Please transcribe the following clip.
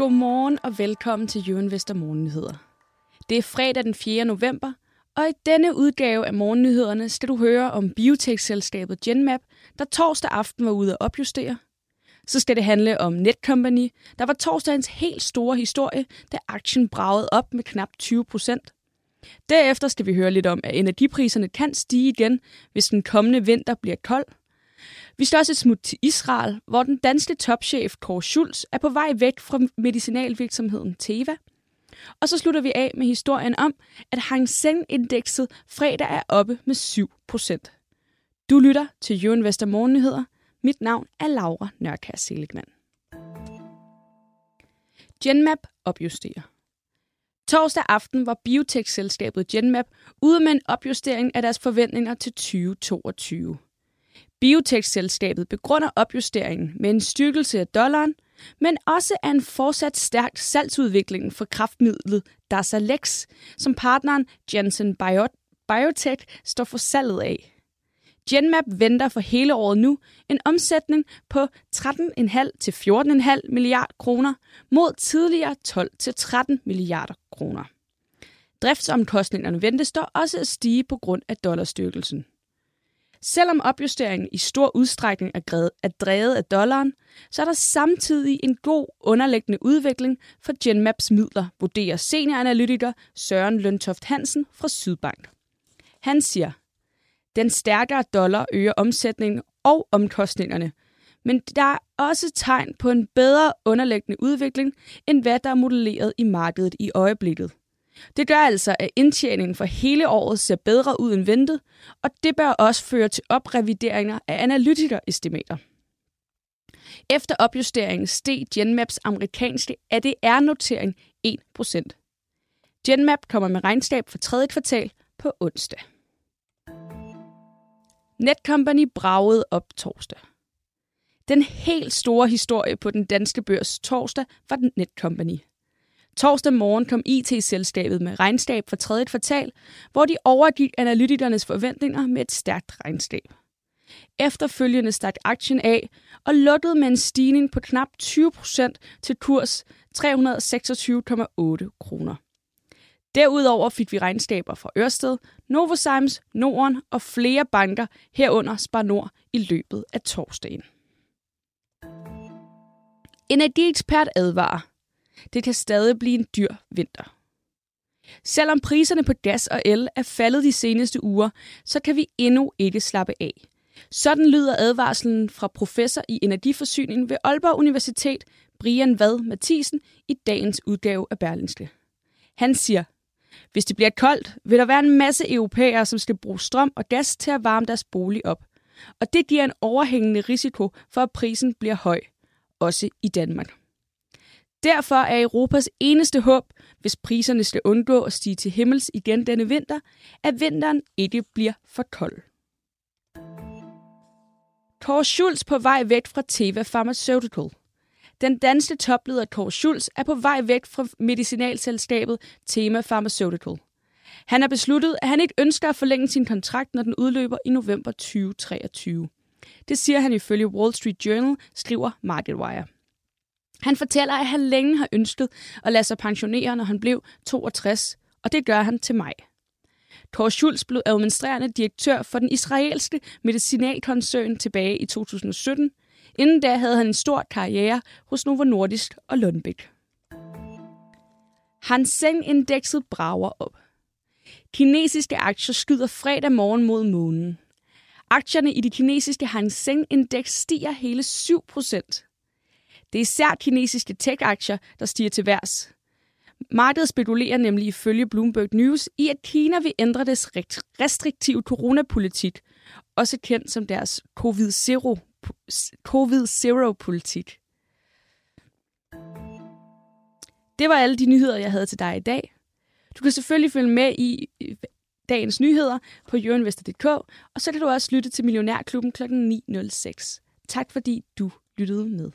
Godmorgen og velkommen til Jørgen Vester Morgennyheder. Det er fredag den 4. november, og i denne udgave af Morgennyhederne skal du høre om biotech-selskabet Genmap, der torsdag aften var ude at opjustere. Så skal det handle om Netcompany, der var torsdagens helt store historie, da aktien bragede op med knap 20 procent. Derefter skal vi høre lidt om, at energipriserne kan stige igen, hvis den kommende vinter bliver kold – vi skal også et smut til Israel, hvor den danske topchef Kåre Schulz er på vej væk fra medicinalvirksomheden Teva. Og så slutter vi af med historien om, at Hang Seng-indekset fredag er oppe med 7%. Du lytter til Jørgen Vester Morgennyheder. Mit navn er Laura Nørkær Seligman. Genmap opjusterer. Torsdag aften var biotech-selskabet Genmap ude med en opjustering af deres forventninger til 2022. Biotech-selskabet begrunder opjusteringen med en styrkelse af dollaren, men også af en fortsat stærk salgsudvikling for kraftmidlet Darzalex, som partneren Janssen Biotech står for salget af. Genmap venter for hele året nu en omsætning på 13,5 til 14,5 milliarder kroner mod tidligere 12 til 13 milliarder kroner. Driftsomkostningerne ventes dog også at stige på grund af dollarstyrkelsen. Selvom opjusteringen i stor udstrækning er drevet af dollaren, så er der samtidig en god underliggende udvikling for Genmaps midler, vurderer senioranalytiker Søren Løntoft Hansen fra Sydbank. Han siger, den stærkere dollar øger omsætningen og omkostningerne, men der er også tegn på en bedre underliggende udvikling, end hvad der er modelleret i markedet i øjeblikket. Det gør altså, at indtjeningen for hele året ser bedre ud end ventet, og det bør også føre til oprevideringer af analytikerestimater. Efter opjusteringen steg Genmaps amerikanske ADR-notering 1%. Genmap kommer med regnskab for tredje kvartal på onsdag. Netcompany bragede op torsdag. Den helt store historie på den danske børs torsdag var den Netcompany. Torsdag morgen kom IT-selskabet med regnskab for tredje kvartal, hvor de overgik analytikernes forventninger med et stærkt regnskab. Efterfølgende stak aktien af og lukkede med en stigning på knap 20% til kurs 326,8 kroner. Derudover fik vi regnskaber fra Ørsted, Novozymes, Norden og flere banker herunder Spar Nord i løbet af torsdagen. Energiekspert advarer. Det kan stadig blive en dyr vinter. Selvom priserne på gas og el er faldet de seneste uger, så kan vi endnu ikke slappe af. Sådan lyder advarslen fra professor i energiforsyning ved Aalborg Universitet, Brian Vad Mathisen, i dagens udgave af Berlinske. Han siger, hvis det bliver koldt, vil der være en masse europæere, som skal bruge strøm og gas til at varme deres bolig op. Og det giver en overhængende risiko for, at prisen bliver høj, også i Danmark. Derfor er Europas eneste håb, hvis priserne skal undgå at stige til himmels igen denne vinter, at vinteren ikke bliver for kold. Kåre Schulz på vej væk fra Teva Pharmaceutical. Den danske topleder Kåre Schulz er på vej væk fra medicinalselskabet Tema Pharmaceutical. Han har besluttet, at han ikke ønsker at forlænge sin kontrakt, når den udløber i november 2023. Det siger han ifølge Wall Street Journal, skriver MarketWire. Han fortæller, at han længe har ønsket at lade sig pensionere, når han blev 62, og det gør han til mig. Kåre Schulz blev administrerende direktør for den israelske medicinalkoncern tilbage i 2017. Inden da havde han en stor karriere hos Novo Nordisk og Lundbæk. Hans Seng-indekset brager op. Kinesiske aktier skyder fredag morgen mod månen. Aktierne i det kinesiske Hang Seng-indeks stiger hele 7 procent. Det er især kinesiske tech-aktier, der stiger til værs. Markedet spekulerer nemlig ifølge Bloomberg News i, at Kina vil ændre deres restriktive coronapolitik, også kendt som deres covid-zero-politik. Det var alle de nyheder, jeg havde til dig i dag. Du kan selvfølgelig følge med i dagens nyheder på jørinvestor.dk, og så kan du også lytte til Millionærklubben kl. 9.06. Tak fordi du lyttede med.